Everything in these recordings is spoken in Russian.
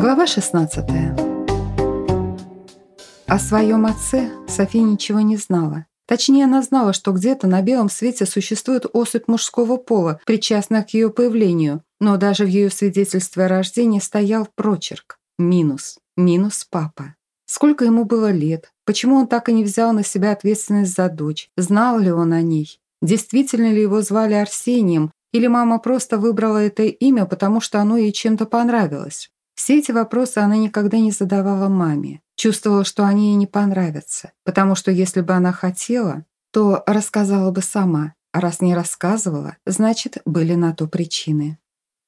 Глава 16 О своем отце София ничего не знала. Точнее, она знала, что где-то на белом свете существует особь мужского пола, причастная к ее появлению, но даже в ее свидетельстве о рождении стоял прочерк. Минус. Минус папа. Сколько ему было лет? Почему он так и не взял на себя ответственность за дочь? Знал ли он о ней? Действительно ли его звали Арсением? Или мама просто выбрала это имя, потому что оно ей чем-то понравилось? Все эти вопросы она никогда не задавала маме. Чувствовала, что они ей не понравятся, потому что если бы она хотела, то рассказала бы сама, а раз не рассказывала, значит, были на то причины.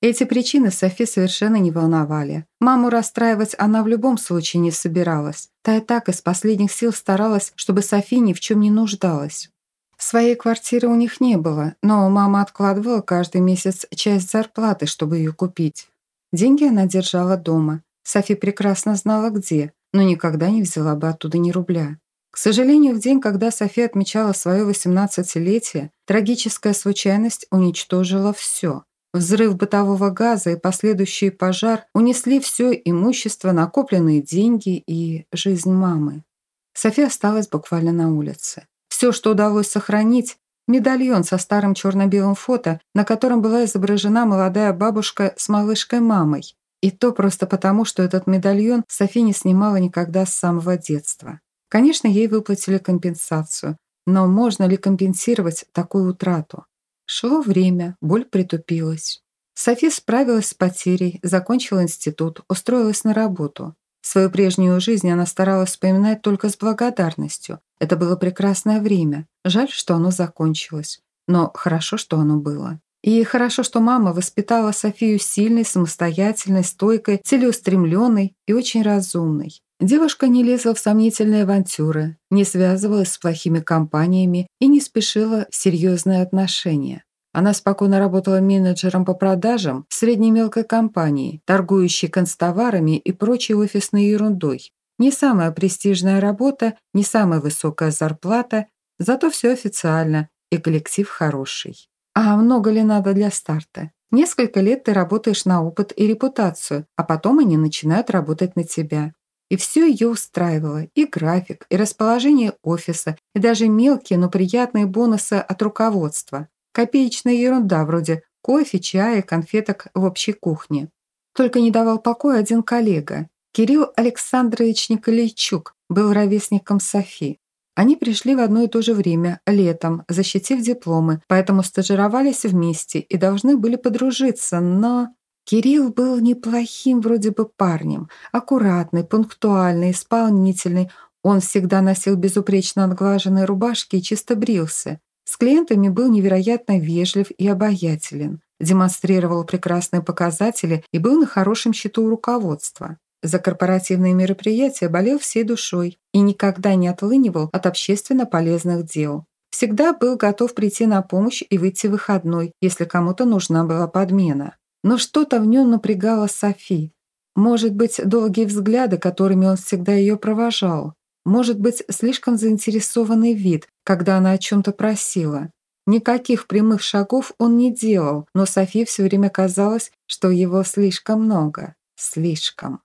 Эти причины Софи совершенно не волновали. Маму расстраивать она в любом случае не собиралась. Та и так из последних сил старалась, чтобы Софи ни в чем не нуждалась. Своей квартиры у них не было, но мама откладывала каждый месяц часть зарплаты, чтобы ее купить. Деньги она держала дома. Софи прекрасно знала, где, но никогда не взяла бы оттуда ни рубля. К сожалению, в день, когда София отмечала свое 18-летие, трагическая случайность уничтожила все. Взрыв бытового газа и последующий пожар унесли все имущество, накопленные деньги и жизнь мамы. София осталась буквально на улице. Все, что удалось сохранить, Медальон со старым черно-белым фото, на котором была изображена молодая бабушка с малышкой-мамой. И то просто потому, что этот медальон Софи не снимала никогда с самого детства. Конечно, ей выплатили компенсацию, но можно ли компенсировать такую утрату? Шло время, боль притупилась. Софи справилась с потерей, закончила институт, устроилась на работу. Свою прежнюю жизнь она старалась вспоминать только с благодарностью. Это было прекрасное время. Жаль, что оно закончилось. Но хорошо, что оно было. И хорошо, что мама воспитала Софию сильной, самостоятельной, стойкой, целеустремленной и очень разумной. Девушка не лезла в сомнительные авантюры, не связывалась с плохими компаниями и не спешила в серьезные отношения. Она спокойно работала менеджером по продажам в средней мелкой компании, торгующей констоварами и прочей офисной ерундой. Не самая престижная работа, не самая высокая зарплата, зато все официально, и коллектив хороший. А много ли надо для старта? Несколько лет ты работаешь на опыт и репутацию, а потом они начинают работать на тебя. И все ее устраивало, и график, и расположение офиса, и даже мелкие, но приятные бонусы от руководства. Копеечная ерунда вроде кофе, чая, конфеток в общей кухне. Только не давал покоя один коллега. Кирилл Александрович Николайчук был ровесником Софи. Они пришли в одно и то же время, летом, защитив дипломы, поэтому стажировались вместе и должны были подружиться, но... Кирилл был неплохим вроде бы парнем, аккуратный, пунктуальный, исполнительный. Он всегда носил безупречно отглаженные рубашки и чисто брился. С клиентами был невероятно вежлив и обаятелен, демонстрировал прекрасные показатели и был на хорошем счету у руководства. За корпоративные мероприятия болел всей душой и никогда не отлынивал от общественно полезных дел. Всегда был готов прийти на помощь и выйти в выходной, если кому-то нужна была подмена. Но что-то в нем напрягало Софи. Может быть, долгие взгляды, которыми он всегда ее провожал. Может быть, слишком заинтересованный вид, когда она о чем-то просила. Никаких прямых шагов он не делал, но Софи все время казалось, что его слишком много. Слишком.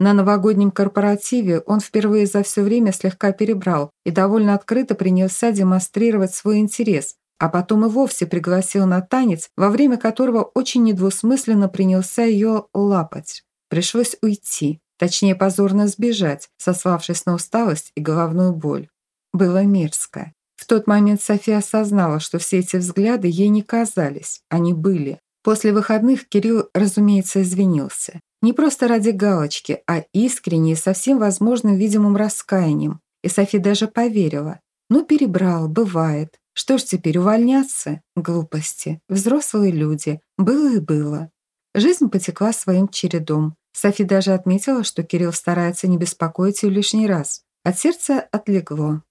На новогоднем корпоративе он впервые за все время слегка перебрал и довольно открыто принялся демонстрировать свой интерес, а потом и вовсе пригласил на танец, во время которого очень недвусмысленно принялся ее лапать. Пришлось уйти. Точнее, позорно сбежать, сославшись на усталость и головную боль. Было мерзко. В тот момент София осознала, что все эти взгляды ей не казались, они были. После выходных Кирилл, разумеется, извинился. Не просто ради галочки, а искренне и со всем возможным видимым раскаянием. И Софи даже поверила. Ну, перебрал, бывает. Что ж теперь, увольняться? Глупости. Взрослые люди. Было и было. Жизнь потекла своим чередом. Софи даже отметила, что Кирилл старается не беспокоить ее лишний раз. От сердца отлегло.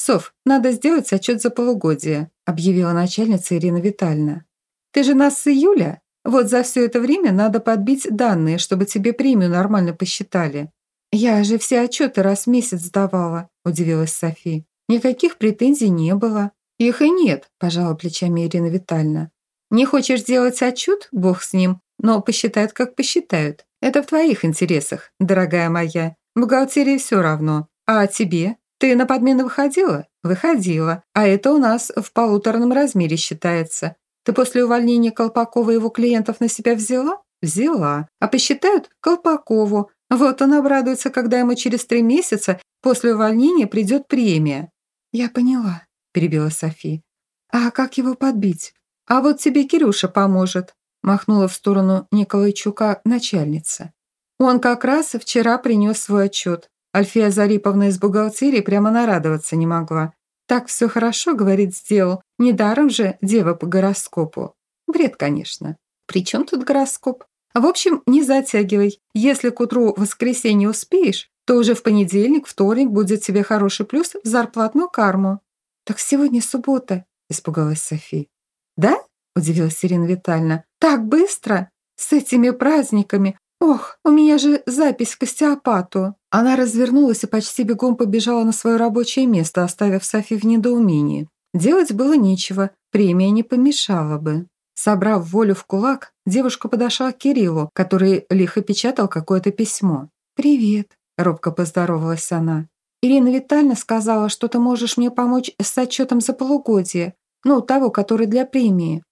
«Соф, надо сделать отчет за полугодие», объявила начальница Ирина Витальевна. «Ты же нас с июля? Вот за все это время надо подбить данные, чтобы тебе премию нормально посчитали». «Я же все отчеты раз в месяц сдавала», удивилась Софи. «Никаких претензий не было». «Их и нет», пожала плечами Ирина Витальевна. «Не хочешь сделать отчет? Бог с ним. Но посчитают, как посчитают. Это в твоих интересах, дорогая моя. Бухгалтерии все равно. А тебе? Ты на подмену выходила? Выходила. А это у нас в полуторном размере считается. Ты после увольнения Колпакова его клиентов на себя взяла? Взяла. А посчитают Колпакову. Вот он обрадуется, когда ему через три месяца после увольнения придет премия. Я поняла, перебила Софи. А как его подбить? А вот тебе Кирюша поможет, махнула в сторону Николайчука начальница. Он как раз вчера принес свой отчет. Альфия Зариповна из бухгалтерии прямо нарадоваться не могла. Так все хорошо, говорит, сделал. Недаром же дева по гороскопу. Бред, конечно. При чем тут гороскоп? В общем, не затягивай. Если к утру воскресенье успеешь, то уже в понедельник, вторник будет тебе хороший плюс в зарплатную карму. Так сегодня суббота, испугалась Софи. Да? Удивилась Ирина Витальевна. Так быстро? С этими праздниками? Ох, у меня же запись к остеопату. Она развернулась и почти бегом побежала на свое рабочее место, оставив Софи в недоумении. Делать было нечего, премия не помешала бы. Собрав волю в кулак, девушка подошла к Кириллу, который лихо печатал какое-то письмо. «Привет», – робко поздоровалась она. «Ирина Витальевна сказала, что ты можешь мне помочь с отчетом за полугодие, ну, того, который для премии».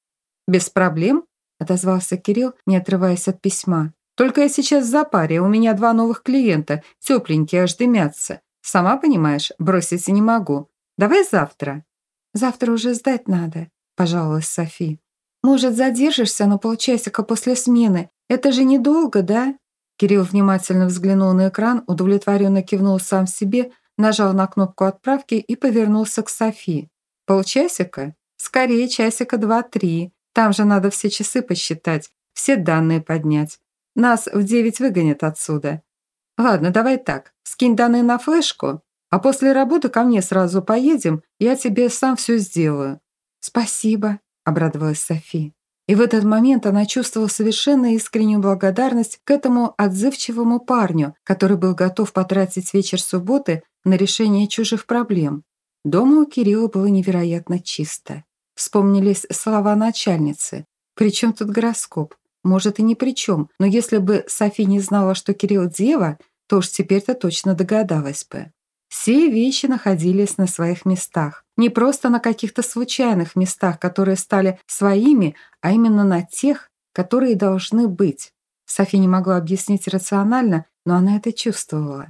«Без проблем», – отозвался Кирилл, не отрываясь от письма. Только я сейчас в запаре, у меня два новых клиента, тепленькие, аж дымятся. Сама понимаешь, бросить не могу. Давай завтра». «Завтра уже сдать надо», – пожаловалась Софи. «Может, задержишься на полчасика после смены? Это же недолго, да?» Кирилл внимательно взглянул на экран, удовлетворенно кивнул сам себе, нажал на кнопку отправки и повернулся к Софи. «Полчасика? Скорее, часика два-три. Там же надо все часы посчитать, все данные поднять. Нас в девять выгонят отсюда. Ладно, давай так, скинь данные на флешку, а после работы ко мне сразу поедем, я тебе сам все сделаю». «Спасибо», – обрадовалась Софи. И в этот момент она чувствовала совершенно искреннюю благодарность к этому отзывчивому парню, который был готов потратить вечер субботы на решение чужих проблем. Дома у Кирилла было невероятно чисто. Вспомнились слова начальницы. «Причем тут гороскоп? Может, и ни при чем, но если бы Софи не знала, что Кирилл дева, то уж теперь-то точно догадалась бы. Все вещи находились на своих местах. Не просто на каких-то случайных местах, которые стали своими, а именно на тех, которые должны быть. Софи не могла объяснить рационально, но она это чувствовала.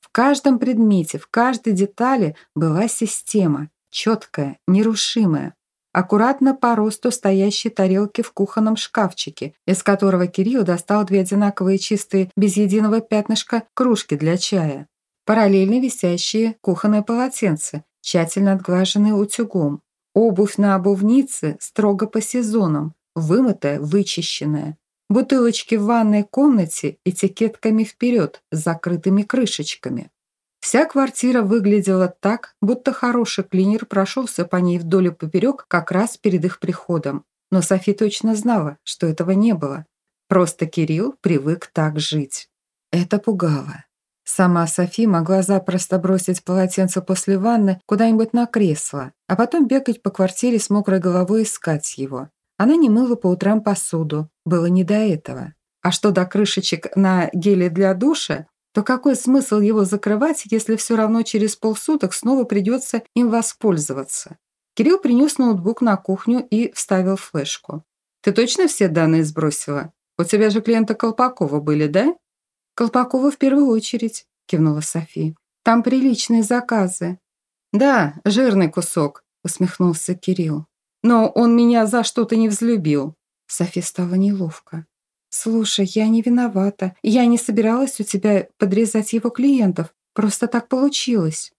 В каждом предмете, в каждой детали была система, четкая, нерушимая аккуратно по росту стоящей тарелки в кухонном шкафчике, из которого Кирилл достал две одинаковые чистые, без единого пятнышка, кружки для чая. Параллельно висящие кухонные полотенца, тщательно отглаженные утюгом. Обувь на обувнице строго по сезонам, вымытая, вычищенная. Бутылочки в ванной комнате этикетками вперед с закрытыми крышечками. Вся квартира выглядела так, будто хороший клинер прошелся по ней вдоль и поперек как раз перед их приходом. Но Софи точно знала, что этого не было. Просто Кирилл привык так жить. Это пугало. Сама Софи могла запросто бросить полотенце после ванны куда-нибудь на кресло, а потом бегать по квартире с мокрой головой искать его. Она не мыла по утрам посуду, было не до этого. А что до крышечек на геле для душа, то какой смысл его закрывать, если все равно через полсуток снова придется им воспользоваться? Кирилл принес ноутбук на кухню и вставил флешку. «Ты точно все данные сбросила? У тебя же клиенты Колпакова были, да?» «Колпакова в первую очередь», – кивнула Софи. «Там приличные заказы». «Да, жирный кусок», – усмехнулся Кирилл. «Но он меня за что-то не взлюбил». Софи стало неловко. «Слушай, я не виновата. Я не собиралась у тебя подрезать его клиентов. Просто так получилось».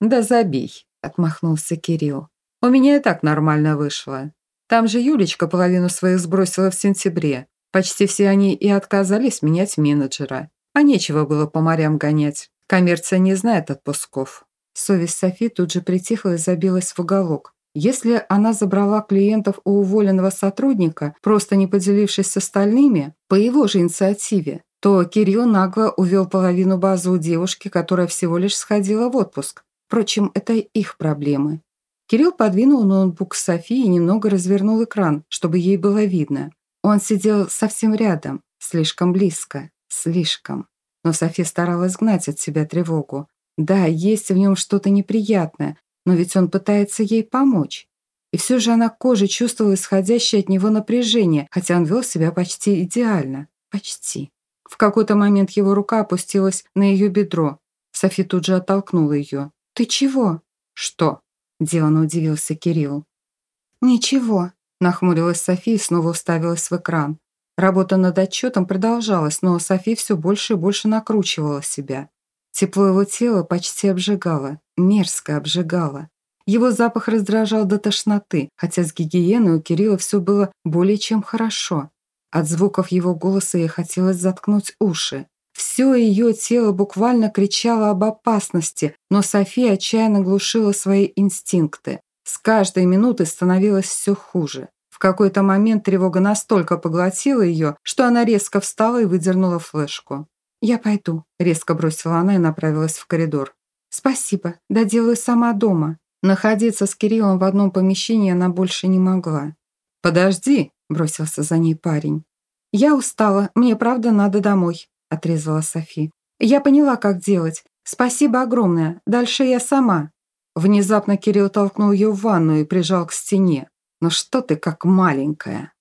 «Да забей», — отмахнулся Кирилл. «У меня и так нормально вышло. Там же Юлечка половину своих сбросила в сентябре. Почти все они и отказались менять менеджера. А нечего было по морям гонять. Коммерция не знает отпусков». Совесть Софи тут же притихла и забилась в уголок. Если она забрала клиентов у уволенного сотрудника, просто не поделившись с остальными, по его же инициативе, то Кирилл нагло увел половину базы у девушки, которая всего лишь сходила в отпуск. Впрочем, это их проблемы. Кирилл подвинул ноутбук Софии и немного развернул экран, чтобы ей было видно. Он сидел совсем рядом, слишком близко, слишком. Но София старалась гнать от себя тревогу. Да, есть в нем что-то неприятное, но ведь он пытается ей помочь. И все же она кожей чувствовала исходящее от него напряжение, хотя он вел себя почти идеально. Почти. В какой-то момент его рука опустилась на ее бедро. Софи тут же оттолкнула ее. «Ты чего?» «Что?» – деланно удивился Кирилл. «Ничего», – нахмурилась София и снова уставилась в экран. Работа над отчетом продолжалась, но Софи все больше и больше накручивала себя. Тепло его тела почти обжигало, мерзко обжигало. Его запах раздражал до тошноты, хотя с гигиеной у Кирилла все было более чем хорошо. От звуков его голоса ей хотелось заткнуть уши. Все ее тело буквально кричало об опасности, но София отчаянно глушила свои инстинкты. С каждой минутой становилось все хуже. В какой-то момент тревога настолько поглотила ее, что она резко встала и выдернула флешку. «Я пойду», – резко бросила она и направилась в коридор. «Спасибо, доделаю сама дома». Находиться с Кириллом в одном помещении она больше не могла. «Подожди», – бросился за ней парень. «Я устала, мне правда надо домой», – отрезала Софи. «Я поняла, как делать. Спасибо огромное. Дальше я сама». Внезапно Кирилл толкнул ее в ванну и прижал к стене. «Ну что ты как маленькая?»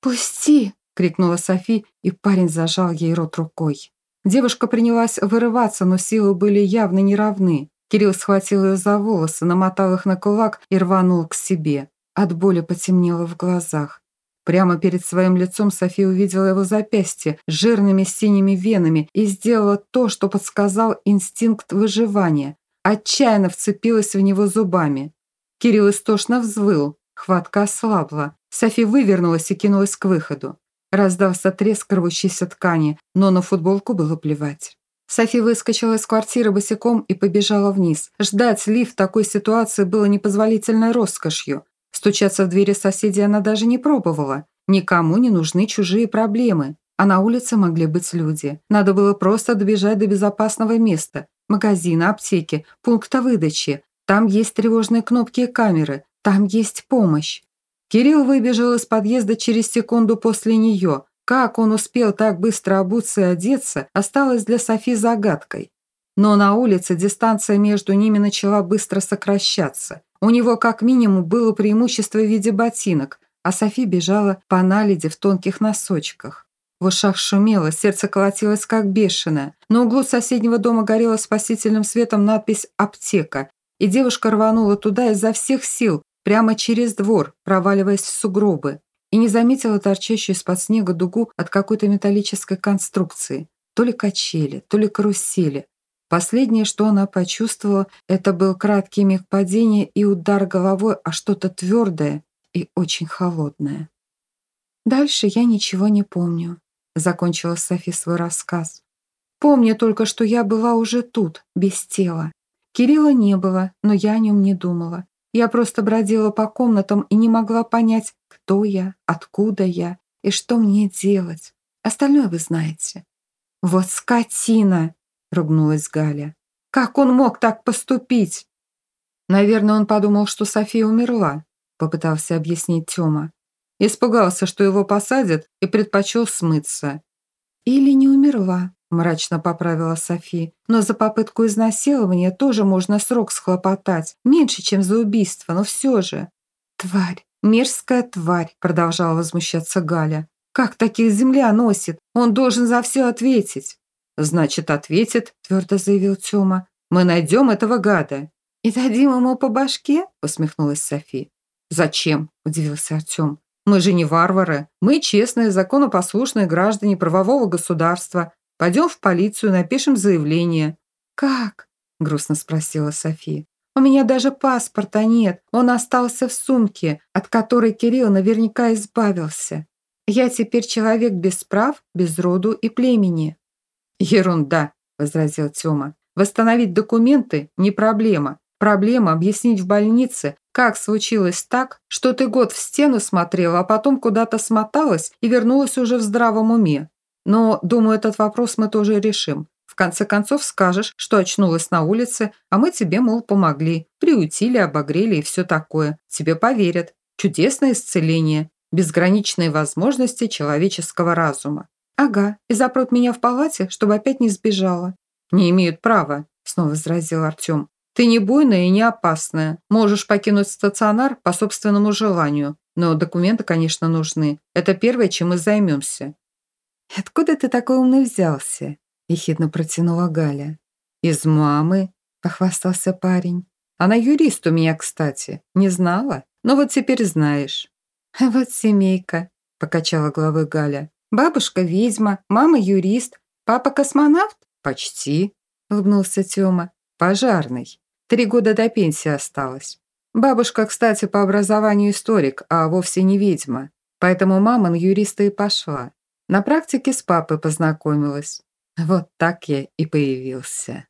«Пусти!» – крикнула Софи, и парень зажал ей рот рукой. Девушка принялась вырываться, но силы были явно неравны. Кирилл схватил ее за волосы, намотал их на кулак и рванул к себе. От боли потемнело в глазах. Прямо перед своим лицом София увидела его запястье с жирными синими венами и сделала то, что подсказал инстинкт выживания. Отчаянно вцепилась в него зубами. Кирилл истошно взвыл, хватка ослабла. София вывернулась и кинулась к выходу. Раздался треск рвущейся ткани, но на футболку было плевать. Софи выскочила из квартиры босиком и побежала вниз. Ждать лифт в такой ситуации было непозволительной роскошью. Стучаться в двери соседей она даже не пробовала. Никому не нужны чужие проблемы. А на улице могли быть люди. Надо было просто добежать до безопасного места. Магазина, аптеки, пункта выдачи. Там есть тревожные кнопки и камеры. Там есть помощь. Кирилл выбежал из подъезда через секунду после нее. Как он успел так быстро обуться и одеться, осталось для Софи загадкой. Но на улице дистанция между ними начала быстро сокращаться. У него как минимум было преимущество в виде ботинок, а Софи бежала по наледи в тонких носочках. В ушах шумело, сердце колотилось как бешеное. На углу соседнего дома горела спасительным светом надпись «Аптека», и девушка рванула туда изо всех сил, прямо через двор, проваливаясь в сугробы, и не заметила торчащую из-под снега дугу от какой-то металлической конструкции. То ли качели, то ли карусели. Последнее, что она почувствовала, это был краткий миг падения и удар головой о что-то твердое и очень холодное. «Дальше я ничего не помню», — закончила Софи свой рассказ. «Помню только, что я была уже тут, без тела. Кирилла не было, но я о нем не думала. Я просто бродила по комнатам и не могла понять, кто я, откуда я и что мне делать. Остальное вы знаете. «Вот скотина!» — ругнулась Галя. «Как он мог так поступить?» «Наверное, он подумал, что София умерла», — попытался объяснить Тёма. Испугался, что его посадят, и предпочел смыться. «Или не умерла», – мрачно поправила Софи. «Но за попытку изнасилования тоже можно срок схлопотать. Меньше, чем за убийство, но все же». «Тварь, мерзкая тварь», – продолжала возмущаться Галя. «Как таких земля носит? Он должен за все ответить». «Значит, ответит», – твердо заявил Тёма. «Мы найдем этого гада». «И дадим ему по башке?» – усмехнулась Софи. «Зачем?» – удивился Артём. «Мы же не варвары. Мы честные, законопослушные граждане правового государства. Пойдем в полицию, напишем заявление». «Как?» – грустно спросила София. «У меня даже паспорта нет. Он остался в сумке, от которой Кирилл наверняка избавился. Я теперь человек без прав, без роду и племени». «Ерунда», – возразил Тёма. «Восстановить документы – не проблема. Проблема – объяснить в больнице, как случилось так, что ты год в стену смотрела, а потом куда-то смоталась и вернулась уже в здравом уме. Но, думаю, этот вопрос мы тоже решим. В конце концов скажешь, что очнулась на улице, а мы тебе, мол, помогли, приутили, обогрели и все такое. Тебе поверят. Чудесное исцеление. безграничные возможности человеческого разума. «Ага, и запрут меня в палате, чтобы опять не сбежала». «Не имеют права», – снова возразил Артем. «Ты не буйная и не опасная. Можешь покинуть стационар по собственному желанию. Но документы, конечно, нужны. Это первое, чем мы займемся». «Откуда ты такой умный взялся?» – ехидно протянула Галя. «Из мамы», – похвастался парень. «Она юрист у меня, кстати. Не знала? Но вот теперь знаешь». «Вот семейка», – покачала головой Галя. «Бабушка ведьма, мама юрист, папа космонавт?» «Почти», – улыбнулся Тёма. «Пожарный. Три года до пенсии осталось. Бабушка, кстати, по образованию историк, а вовсе не ведьма. Поэтому мама на юриста и пошла. На практике с папой познакомилась. Вот так я и появился.